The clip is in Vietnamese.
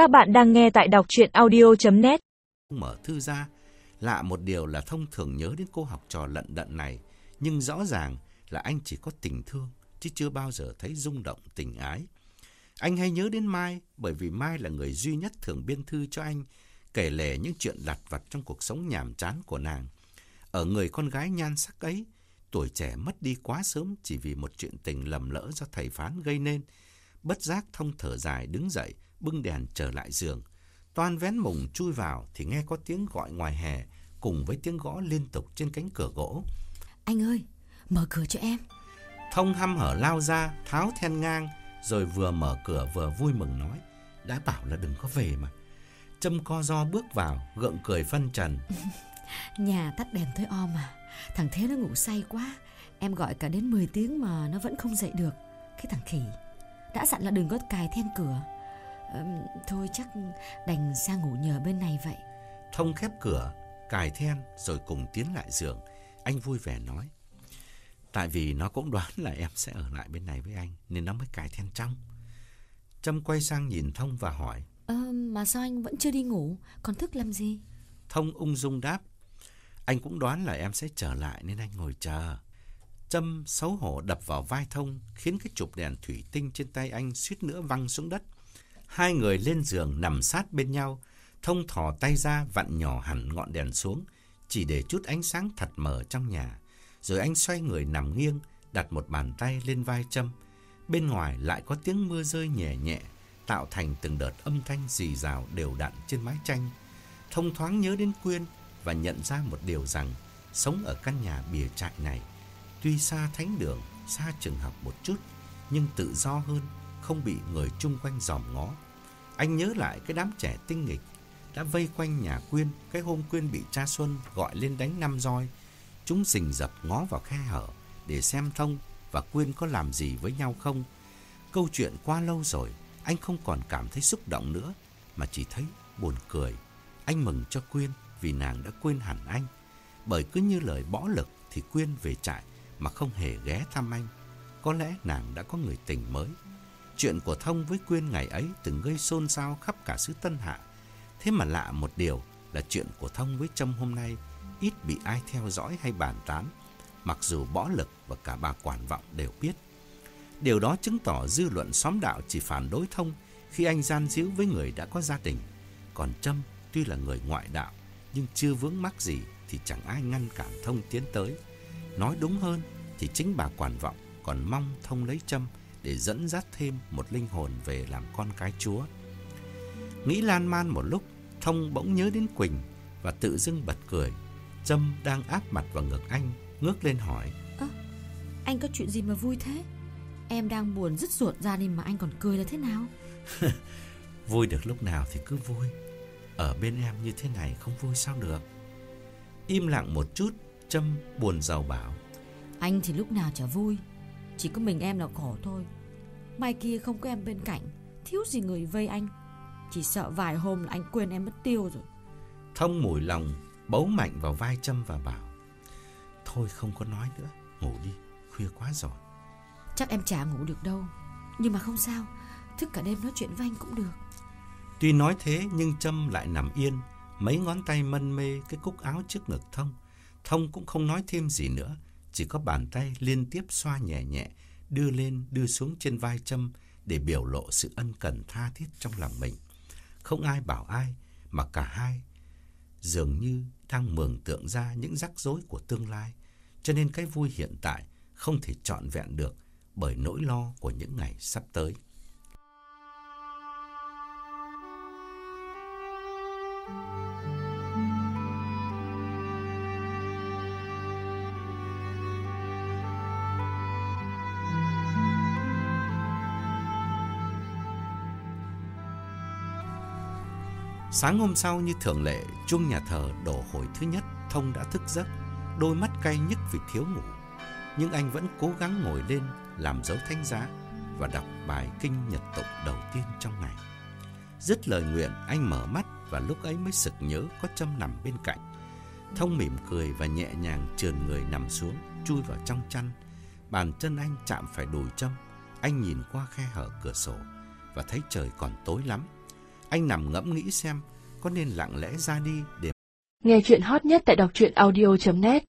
Các bạn đang nghe tại đọc chuyện audio.net Mở thư ra, lạ một điều là thông thường nhớ đến cô học trò lận đận này, nhưng rõ ràng là anh chỉ có tình thương, chứ chưa bao giờ thấy rung động tình ái. Anh hay nhớ đến Mai bởi vì Mai là người duy nhất thường biên thư cho anh, kể lể những chuyện lặt vặt trong cuộc sống nhàm chán của nàng. Ở người con gái nhan sắc ấy, tuổi trẻ mất đi quá sớm chỉ vì một chuyện tình lầm lỡ do thầy phán gây nên. Bất giác thông thở dài đứng dậy, bưng đèn trở lại giường. Toan vén mùng chui vào thì nghe có tiếng gọi ngoài hè cùng với tiếng gõ liên tục trên cánh cửa gỗ. Anh ơi, mở cửa cho em. Thông hăm hở lao ra, tháo then ngang, rồi vừa mở cửa vừa vui mừng nói. Đã bảo là đừng có về mà. Trâm co do bước vào, gượng cười phân trần. Nhà tắt đèn tối om mà. Thằng Thế nó ngủ say quá. Em gọi cả đến 10 tiếng mà nó vẫn không dậy được. Cái thằng khỉ. Đã dặn là đừng có cài then cửa. Thôi chắc đành sang ngủ nhờ bên này vậy. Thông khép cửa, cài then rồi cùng tiến lại giường. Anh vui vẻ nói. Tại vì nó cũng đoán là em sẽ ở lại bên này với anh nên nó mới cài then trong. Trâm quay sang nhìn Thông và hỏi. Ờ, mà sao anh vẫn chưa đi ngủ? Còn thức làm gì? Thông ung dung đáp. Anh cũng đoán là em sẽ trở lại nên anh ngồi chờ. Trâm xấu hổ đập vào vai Thông khiến cái chụp đèn thủy tinh trên tay anh suýt nữa văng xuống đất. Hai người lên giường nằm sát bên nhau. Thông thò tay ra vặn nhỏ hẳn ngọn đèn xuống chỉ để chút ánh sáng thật mờ trong nhà. Rồi anh xoay người nằm nghiêng đặt một bàn tay lên vai Trâm. Bên ngoài lại có tiếng mưa rơi nhẹ nhẹ tạo thành từng đợt âm thanh rì rào đều đặn trên mái tranh. Thông thoáng nhớ đến Quyên và nhận ra một điều rằng sống ở căn nhà bìa trại này tuy xa thánh đường, xa trường học một chút nhưng tự do hơn, không bị người chung quanh dòm ngó. Anh nhớ lại cái đám trẻ tinh nghịch đã vây quanh nhà Quyên cái hôm Quyên bị cha Xuân gọi lên đánh năm roi. Chúng rình rập ngó vào khe hở để xem Thông và Quyên có làm gì với nhau không. Câu chuyện qua lâu rồi, anh không còn cảm thấy xúc động nữa mà chỉ thấy buồn cười. Anh mừng cho Quyên vì nàng đã quên hẳn anh. Bởi cứ như lời bỏ lực thì Quyên về trại mà không hề ghé thăm anh. Có lẽ nàng đã có người tình mới. Chuyện của Thông với Quyên ngày ấy từng gây xôn xao khắp cả xứ Tân Hạ. Thế mà lạ một điều là chuyện của Thông với Trâm hôm nay ít bị ai theo dõi hay bàn tán, mặc dù bỏ lực và cả bà quản vọng đều biết. Điều đó chứng tỏ dư luận xóm đạo chỉ phản đối Thông khi anh gian díu với người đã có gia đình. Còn Trâm tuy là người ngoại đạo, nhưng chưa vướng mắc gì thì chẳng ai ngăn cản Thông tiến tới. Nói đúng hơn thì chính bà quản vọng còn mong Thông lấy Trâm để dẫn dắt thêm một linh hồn về làm con cái Chúa. Nghĩ lan man một lúc, Thông bỗng nhớ đến Quỳnh và tự dưng bật cười. Trâm đang áp mặt vào ngực anh, ngước lên hỏi. Ơ, anh có chuyện gì mà vui thế? Em đang buồn rứt ruột ra nên mà anh còn cười là thế nào? Vui được lúc nào thì cứ vui. Ở bên em như thế này không vui sao được. Im lặng một chút, Trâm buồn giàu bảo. Anh thì lúc nào chả vui Chỉ có mình em là khổ thôi Mai kia không có em bên cạnh Thiếu gì người vây anh Chỉ sợ vài hôm là anh quên em mất tiêu rồi Thông mùi lòng bấu mạnh vào vai Trâm và bảo. Thôi không có nói nữa, ngủ đi, khuya quá rồi. Chắc em chả ngủ được đâu Nhưng mà không sao Thức cả đêm nói chuyện với anh cũng được Tuy nói thế nhưng Trâm lại nằm yên, mấy ngón tay mân mê cái cúc áo trước ngực Thông. Thông cũng không nói thêm gì nữa, chỉ có bàn tay liên tiếp xoa nhẹ nhẹ, đưa lên đưa xuống trên vai Trâm để biểu lộ sự ân cần tha thiết trong lòng mình. Không ai bảo ai, mà cả hai dường như đang mường tượng ra những rắc rối của tương lai, cho nên cái vui hiện tại không thể trọn vẹn được bởi nỗi lo của những ngày sắp tới. Sáng hôm sau như thường lệ, chuông nhà thờ đổ hồi thứ nhất, Thông đã thức giấc, đôi mắt cay nhức vì thiếu ngủ. Nhưng anh vẫn cố gắng ngồi lên, làm dấu thánh giá và đọc bài kinh nhật tụng đầu tiên trong ngày. Dứt lời nguyện, anh mở mắt và lúc ấy mới sực nhớ có Trâm nằm bên cạnh. Thông mỉm cười và nhẹ nhàng trườn người nằm xuống, chui vào trong chăn. Bàn chân anh chạm phải đùi Trâm. Anh nhìn qua khe hở cửa sổ và thấy trời còn tối lắm. Anh nằm ngẫm nghĩ xem, có nên lặng lẽ ra đi để Nghe chuyện hot nhất tại đọc truyện audio.net